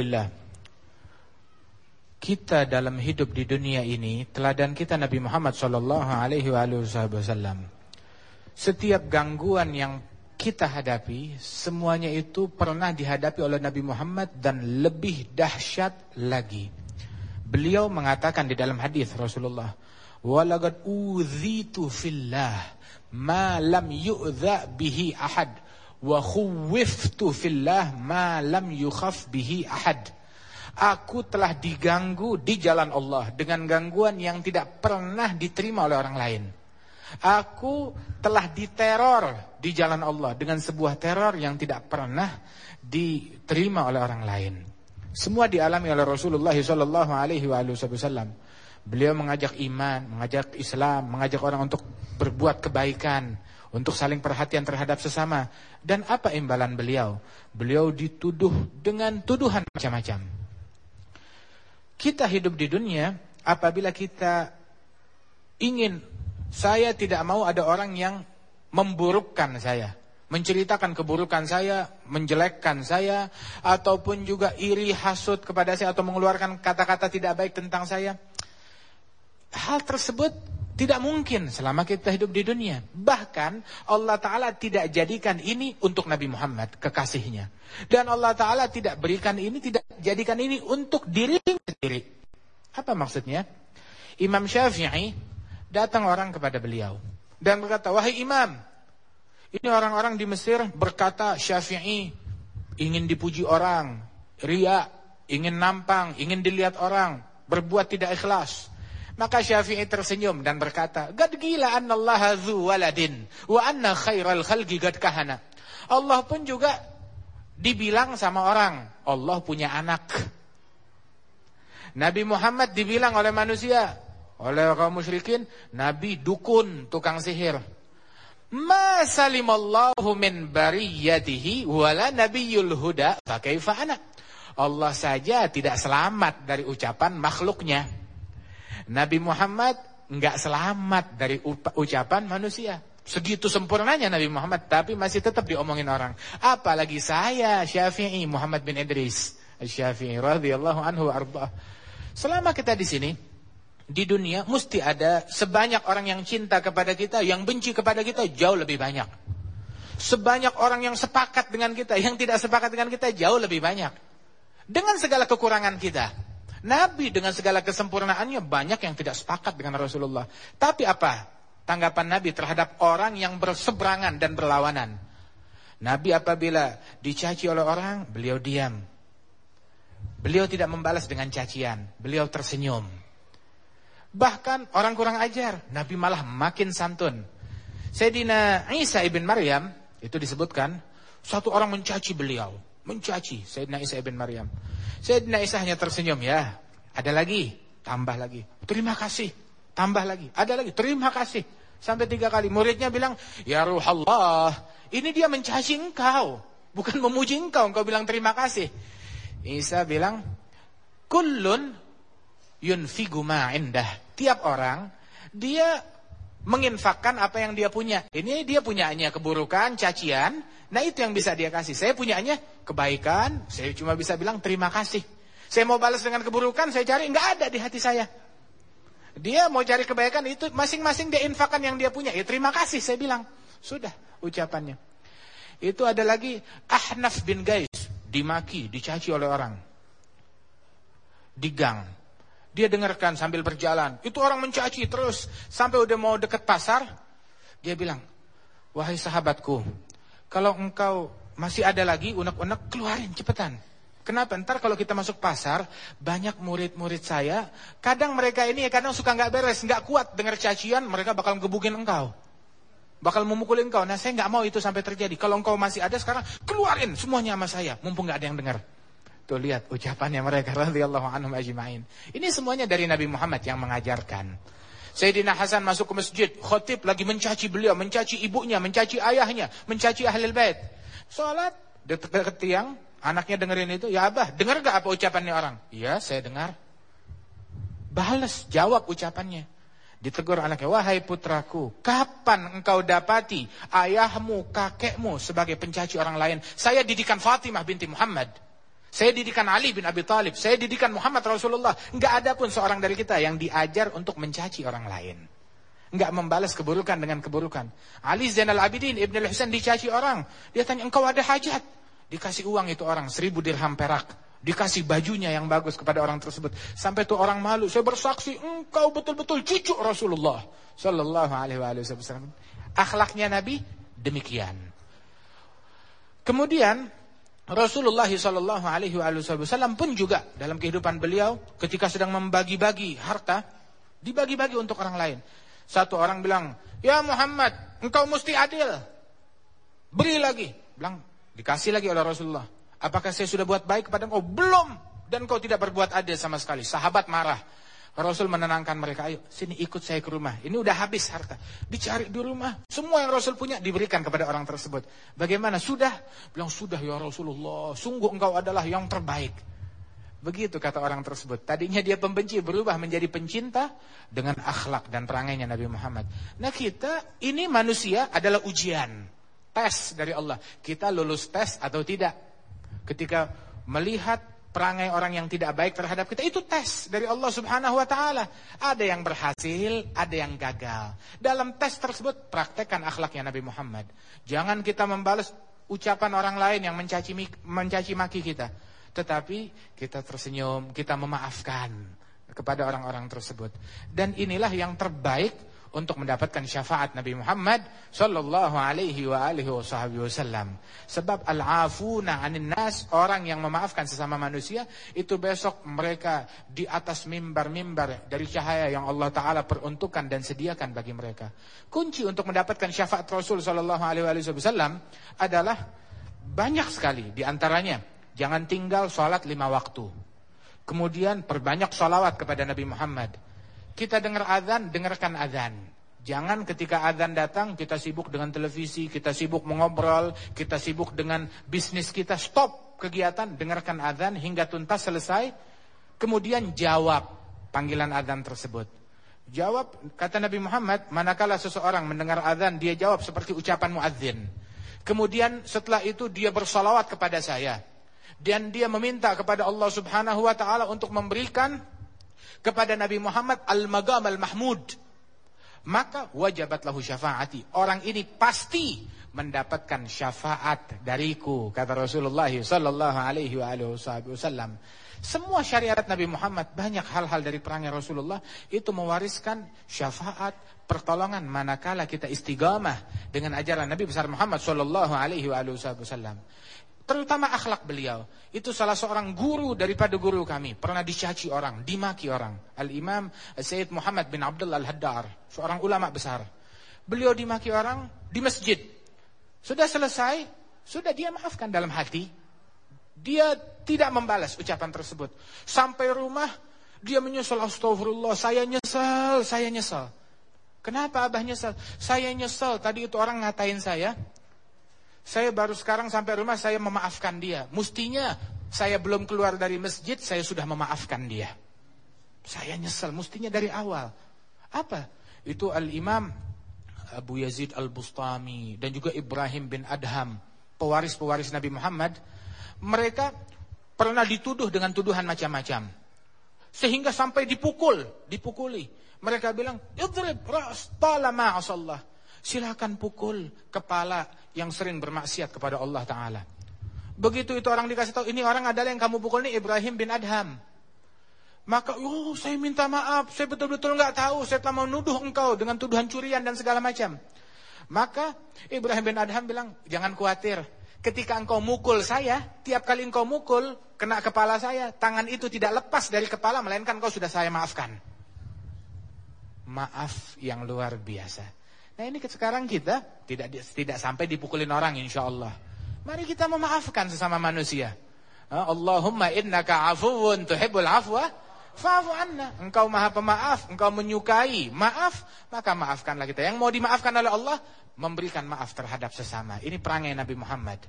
Alhamdulillah. Kita dalam hidup di dunia ini, teladan kita Nabi Muhammad sallallahu alaihi wasallam. Setiap gangguan yang kita hadapi, semuanya itu pernah dihadapi oleh Nabi Muhammad dan lebih dahsyat lagi. Beliau mengatakan di dalam hadis Rasulullah, "Walaqad uzitu fillah ma lam yu'dha bihi ahad." Wa khuwiftu fillah ma lam yukhaf bihi ahad. Aku telah diganggu di jalan Allah dengan gangguan yang tidak pernah diterima oleh orang lain. Aku telah diteror di jalan Allah dengan sebuah teror yang tidak pernah diterima oleh orang lain. Semua dialami oleh Rasulullah sallallahu alaihi wasallam. Beliau mengajak iman, mengajak Islam, mengajak orang untuk berbuat kebaikan, untuk saling perhatian terhadap sesama. Dan apa imbalan beliau? Beliau dituduh dengan tuduhan macam-macam. Kita hidup di dunia apabila kita ingin saya tidak mau ada orang yang memburukkan saya, menceritakan keburukan saya, menjelekkan saya ataupun juga iri hasut kepada saya atau mengeluarkan kata-kata tidak baik tentang saya. Hal tersebut tidak mungkin selama kita hidup di dunia. Bahkan Allah Ta'ala tidak jadikan ini untuk Nabi Muhammad, kekasihnya. Dan Allah Ta'ala tidak berikan ini, tidak jadikan ini untuk diri sendiri. Apa maksudnya? Imam Syafi'i datang orang kepada beliau. Dan berkata, wahai imam, ini orang-orang di Mesir berkata Syafi'i ingin dipuji orang, ria, ingin nampang, ingin dilihat orang, berbuat tidak ikhlas. Maka Syafi'i tersenyum dan berkata, "Gad gila anna Allah zu waladin wa anna khairal khalqi gad kahana." Allah pun juga dibilang sama orang, Allah punya anak. Nabi Muhammad dibilang oleh manusia, oleh kaum musyrikin, Nabi dukun, tukang sihir. Ma salimallahu min bariyatihi wala nabiyul huda fakaifa ana. Allah saja tidak selamat dari ucapan makhluknya. Nabi Muhammad nggak selamat dari ucapan manusia. Segitu sempurnanya Nabi Muhammad, tapi masih tetap diomongin orang. Apalagi saya, Syafi'i, Muhammad bin Idris. Syafi'i radhiyallahu anhu arba. Selama kita di sini, di dunia mesti ada sebanyak orang yang cinta kepada kita, yang benci kepada kita jauh lebih banyak. Sebanyak orang yang sepakat dengan kita, yang tidak sepakat dengan kita jauh lebih banyak. Dengan segala kekurangan kita. Nabi dengan segala kesempurnaannya banyak yang tidak sepakat dengan Rasulullah. Tapi apa tanggapan Nabi terhadap orang yang berseberangan dan berlawanan? Nabi apabila dicaci oleh orang, beliau diam. Beliau tidak membalas dengan cacian, beliau tersenyum. Bahkan orang kurang ajar, Nabi malah makin santun. Sayyidina Isa ibn Maryam, itu disebutkan, satu orang mencaci beliau. Mencaci Sayyidina Isa ibn Maryam. Sayyidina Isa hanya tersenyum ya. Ada lagi, tambah lagi. Terima kasih, tambah lagi. Ada lagi, terima kasih. Sampai tiga kali. Muridnya bilang, Ya Ruh Allah, ini dia mencaci engkau. Bukan memuji engkau, engkau bilang terima kasih. Isa bilang, Kullun yunfigu ma'indah. Tiap orang, dia menginfakkan apa yang dia punya. Ini dia punyanya keburukan, cacian. Nah itu yang bisa dia kasih. Saya punyanya kebaikan, saya cuma bisa bilang terima kasih. Saya mau balas dengan keburukan, saya cari nggak ada di hati saya. Dia mau cari kebaikan itu masing-masing dia infakkan yang dia punya. Ya terima kasih saya bilang. Sudah ucapannya. Itu ada lagi Ahnaf bin Gais dimaki, dicaci oleh orang. Di gang. Dia dengarkan sambil berjalan. Itu orang mencaci terus sampai udah mau deket pasar. Dia bilang, "Wahai sahabatku, kalau engkau masih ada lagi unek-unek, keluarin cepetan. Kenapa? Ntar kalau kita masuk pasar, banyak murid-murid saya, kadang mereka ini kadang suka nggak beres, nggak kuat dengar cacian, mereka bakal gebukin engkau. Bakal memukul engkau. Nah saya nggak mau itu sampai terjadi. Kalau engkau masih ada sekarang, keluarin semuanya sama saya. Mumpung nggak ada yang dengar. Tuh lihat ucapannya mereka radhiyallahu anhum ajma'in. Ini semuanya dari Nabi Muhammad yang mengajarkan. Sayyidina Hasan masuk ke masjid, khotib lagi mencaci beliau, mencaci ibunya, mencaci ayahnya, mencaci ahli bait. Salat dekat tiang, anaknya dengerin itu, ya abah, dengar gak apa ucapannya orang? Iya, saya dengar. Balas, jawab ucapannya. Ditegur anaknya, wahai putraku, kapan engkau dapati ayahmu, kakekmu sebagai pencaci orang lain? Saya didikan Fatimah binti Muhammad. Saya didikan Ali bin Abi Thalib, saya didikan Muhammad Rasulullah. Enggak ada pun seorang dari kita yang diajar untuk mencaci orang lain. Enggak membalas keburukan dengan keburukan. Ali Zainal Abidin Ibn al-Husain dicaci orang. Dia tanya, engkau ada hajat? Dikasih uang itu orang, seribu dirham perak. Dikasih bajunya yang bagus kepada orang tersebut. Sampai tuh orang malu. Saya bersaksi, engkau betul-betul cucu Rasulullah. Sallallahu alaihi wasallam. Akhlaknya Nabi demikian. Kemudian Rasulullah Shallallahu Alaihi Wasallam pun juga dalam kehidupan beliau ketika sedang membagi-bagi harta dibagi-bagi untuk orang lain. Satu orang bilang, ya Muhammad, engkau mesti adil. Beri lagi. Bilang, dikasih lagi oleh Rasulullah. Apakah saya sudah buat baik kepada engkau? Belum. Dan kau tidak berbuat adil sama sekali. Sahabat marah. Rasul menenangkan mereka, ayo sini ikut saya ke rumah. Ini udah habis harta. Dicari di rumah. Semua yang Rasul punya diberikan kepada orang tersebut. Bagaimana? Sudah? Bilang, sudah ya Rasulullah. Sungguh engkau adalah yang terbaik. Begitu kata orang tersebut. Tadinya dia pembenci berubah menjadi pencinta dengan akhlak dan perangainya Nabi Muhammad. Nah kita, ini manusia adalah ujian. Tes dari Allah. Kita lulus tes atau tidak. Ketika melihat perangai orang yang tidak baik terhadap kita itu tes dari Allah Subhanahu wa taala. Ada yang berhasil, ada yang gagal. Dalam tes tersebut praktekkan akhlaknya Nabi Muhammad. Jangan kita membalas ucapan orang lain yang mencaci mencaci maki kita. Tetapi kita tersenyum, kita memaafkan kepada orang-orang tersebut. Dan inilah yang terbaik untuk mendapatkan syafaat Nabi Muhammad sallallahu alaihi wa alihi wasallam. Sebab al-afuna 'anil nas, orang yang memaafkan sesama manusia, itu besok mereka di atas mimbar-mimbar dari cahaya yang Allah taala peruntukkan dan sediakan bagi mereka. Kunci untuk mendapatkan syafaat Rasul sallallahu alaihi wasallam adalah banyak sekali di antaranya jangan tinggal sholat lima waktu. Kemudian perbanyak sholawat kepada Nabi Muhammad kita dengar azan, dengarkan azan. Jangan ketika azan datang kita sibuk dengan televisi, kita sibuk mengobrol, kita sibuk dengan bisnis kita. Stop kegiatan, dengarkan azan hingga tuntas selesai. Kemudian jawab panggilan azan tersebut. Jawab kata Nabi Muhammad, manakala seseorang mendengar azan dia jawab seperti ucapan muadzin. Kemudian setelah itu dia bersalawat kepada saya dan dia meminta kepada Allah Subhanahu wa taala untuk memberikan kepada Nabi Muhammad al-magam al-mahmud. Maka wajabat lahu syafaati. Orang ini pasti mendapatkan syafaat dariku kata Rasulullah sallallahu alaihi wasallam. Semua syariat Nabi Muhammad banyak hal-hal dari perangnya Rasulullah itu mewariskan syafaat pertolongan manakala kita istiqamah dengan ajaran Nabi besar Muhammad sallallahu alaihi wasallam terutama akhlak beliau. Itu salah seorang guru daripada guru kami. Pernah dicaci orang, dimaki orang. Al-Imam Sayyid Muhammad bin Abdullah Al-Haddar. Seorang ulama besar. Beliau dimaki orang di masjid. Sudah selesai, sudah dia maafkan dalam hati. Dia tidak membalas ucapan tersebut. Sampai rumah, dia menyesal, astagfirullah, saya nyesal, saya nyesal. Kenapa abah nyesal? Saya nyesal, tadi itu orang ngatain saya, saya baru sekarang sampai rumah saya memaafkan dia. Mustinya saya belum keluar dari masjid saya sudah memaafkan dia. Saya nyesel mustinya dari awal. Apa? Itu Al-Imam Abu Yazid Al-Bustami dan juga Ibrahim bin Adham, pewaris-pewaris Nabi Muhammad. Mereka pernah dituduh dengan tuduhan macam-macam. Sehingga sampai dipukul, dipukuli. Mereka bilang, "Idrib ras talama asallah." Silakan pukul kepala yang sering bermaksiat kepada Allah Ta'ala. Begitu itu orang dikasih tahu, ini orang adalah yang kamu pukul ini Ibrahim bin Adham. Maka, oh saya minta maaf, saya betul-betul nggak tahu, saya telah menuduh engkau dengan tuduhan curian dan segala macam. Maka Ibrahim bin Adham bilang, jangan khawatir. Ketika engkau mukul saya, tiap kali engkau mukul, kena kepala saya, tangan itu tidak lepas dari kepala, melainkan engkau sudah saya maafkan. Maaf yang luar biasa. Nah ini sekarang kita tidak tidak sampai dipukulin orang insya Allah. Mari kita memaafkan sesama manusia. Allahumma innaka afuwun tuhibbul afwa fa'fu anna. Engkau maha pemaaf, engkau menyukai maaf, maka maafkanlah kita. Yang mau dimaafkan oleh Allah, memberikan maaf terhadap sesama. Ini perangai Nabi Muhammad.